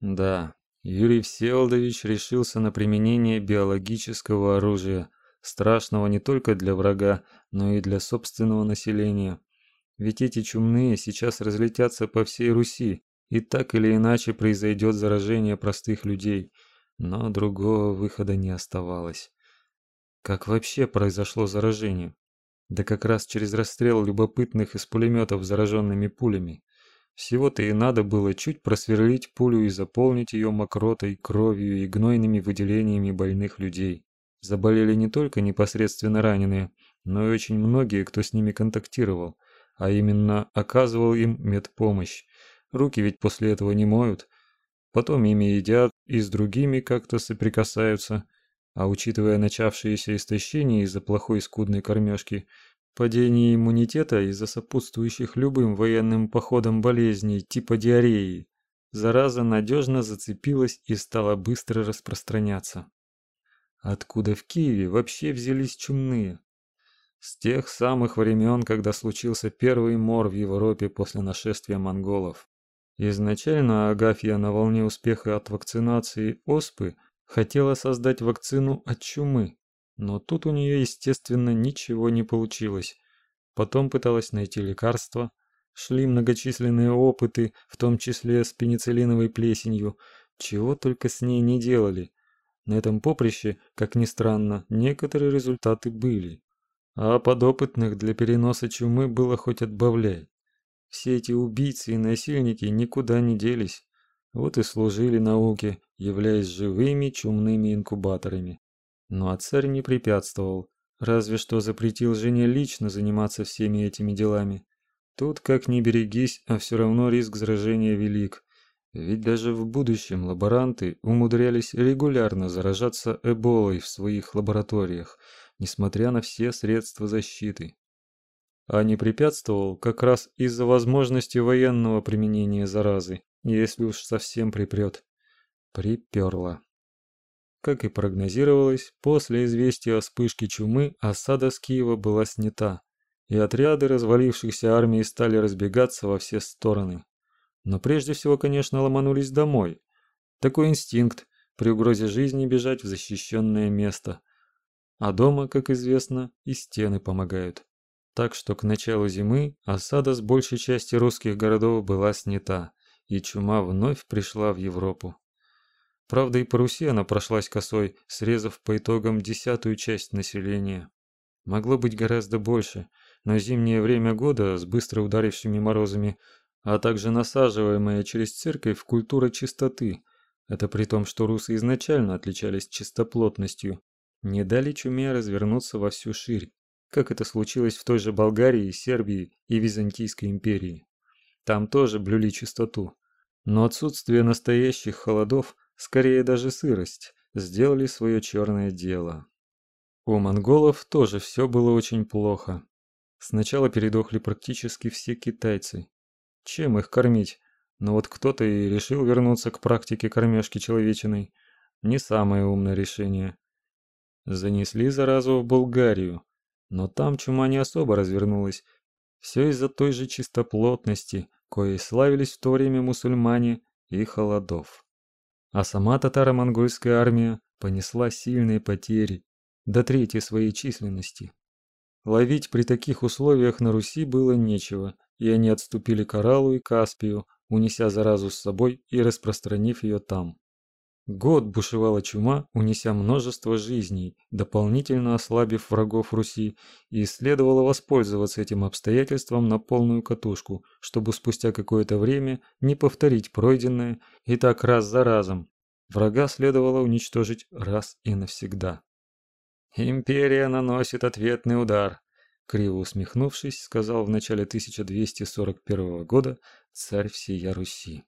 Да, Юрий Всеволодович решился на применение биологического оружия, страшного не только для врага, но и для собственного населения. Ведь эти чумные сейчас разлетятся по всей Руси, и так или иначе произойдет заражение простых людей, но другого выхода не оставалось. Как вообще произошло заражение? Да как раз через расстрел любопытных из пулеметов зараженными пулями. Всего-то и надо было чуть просверлить пулю и заполнить ее мокротой, кровью и гнойными выделениями больных людей. Заболели не только непосредственно раненые, но и очень многие, кто с ними контактировал, а именно оказывал им медпомощь. Руки ведь после этого не моют. Потом ими едят и с другими как-то соприкасаются. А учитывая начавшееся истощение из-за плохой скудной кормежки, падение иммунитета из-за сопутствующих любым военным походам болезней типа диареи, зараза надежно зацепилась и стала быстро распространяться. Откуда в Киеве вообще взялись чумные? С тех самых времен, когда случился первый мор в Европе после нашествия монголов. Изначально Агафья на волне успеха от вакцинации оспы хотела создать вакцину от чумы, но тут у нее, естественно, ничего не получилось. Потом пыталась найти лекарство, шли многочисленные опыты, в том числе с пенициллиновой плесенью, чего только с ней не делали. На этом поприще, как ни странно, некоторые результаты были. А подопытных для переноса чумы было хоть отбавляй. Все эти убийцы и насильники никуда не делись. Вот и служили науке, являясь живыми чумными инкубаторами. Ну а царь не препятствовал, разве что запретил жене лично заниматься всеми этими делами. Тут как ни берегись, а все равно риск заражения велик. Ведь даже в будущем лаборанты умудрялись регулярно заражаться эболой в своих лабораториях, несмотря на все средства защиты. А не препятствовал как раз из-за возможности военного применения заразы, если уж совсем припрет. Приперло. Как и прогнозировалось, после известия о вспышке чумы осада с Киева была снята, и отряды развалившихся армий стали разбегаться во все стороны. Но прежде всего, конечно, ломанулись домой. Такой инстинкт при угрозе жизни бежать в защищенное место. А дома, как известно, и стены помогают. Так что к началу зимы осада с большей части русских городов была снята, и чума вновь пришла в Европу. Правда, и по Руси она прошлась косой, срезав по итогам десятую часть населения. Могло быть гораздо больше, но зимнее время года с быстро ударившими морозами а также насаживаемая через церковь культура чистоты. Это при том, что русы изначально отличались чистоплотностью, не дали чуме развернуться во всю ширь, как это случилось в той же Болгарии, Сербии и Византийской империи. Там тоже блюли чистоту, но отсутствие настоящих холодов, скорее даже сырость, сделали свое черное дело. У монголов тоже все было очень плохо. Сначала передохли практически все китайцы, чем их кормить? Но вот кто-то и решил вернуться к практике кормежки человечиной. Не самое умное решение. Занесли заразу в Болгарию, но там чума не особо развернулась. Все из-за той же чистоплотности, коей славились в то время мусульмане и холодов. А сама татаро-монгольская армия понесла сильные потери, до трети своей численности. Ловить при таких условиях на Руси было нечего – и они отступили к Аралу и Каспию, унеся заразу с собой и распространив ее там. Год бушевала чума, унеся множество жизней, дополнительно ослабив врагов Руси, и следовало воспользоваться этим обстоятельством на полную катушку, чтобы спустя какое-то время не повторить пройденное и так раз за разом. Врага следовало уничтожить раз и навсегда. Империя наносит ответный удар, Криво усмехнувшись, сказал в начале 1241 года царь всея Руси.